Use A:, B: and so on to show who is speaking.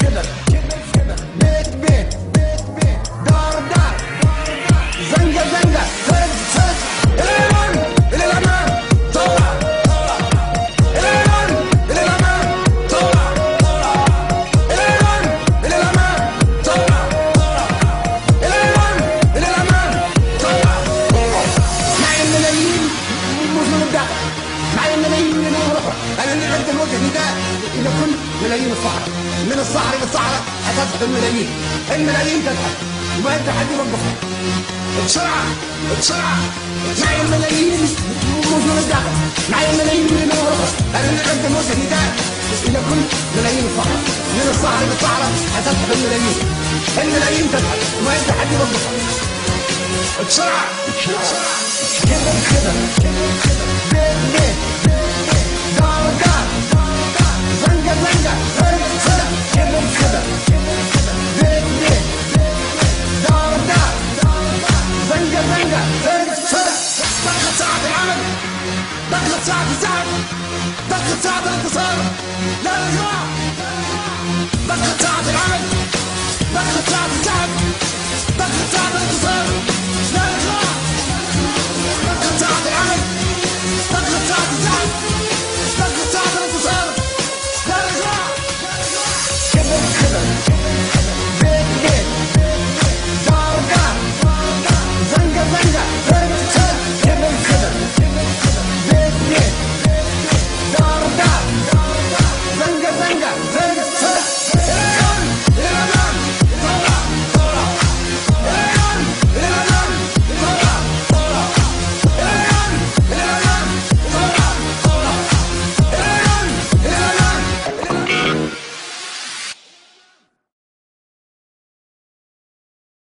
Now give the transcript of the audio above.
A: شبر بيت بيت دار دار زنقة زنقة فرد فرد إلى الأمام إلى الأمام ثورة إلى إلى الأمام ثورة إلى إلى الأمام ثورة إلى إلى الأمام ثورة معي الملايين مش الداخل معي الملايين من الأخرى أنا اللي أقدم وجه نداء إلى كل ملايين الصحراء؟ من الصحراء للصحراء حتضحك الملايين. الملايين تضحك وما أنت حد يوقفها بسرعة بسرعة. معي الملايين مش الداخل. معي الملايين من الأخرى أنا اللي وجه نداء إلى كل ملايين الصحراء. من الصحراء للصحراء حتضحك الملايين. الملايين تضحك وما أنت حد يوقفها بسرعة بسرعة. كده كده بيت فرقة فرقة العمل دخلة صعب الزعل دخلة صعب لا يا جماعة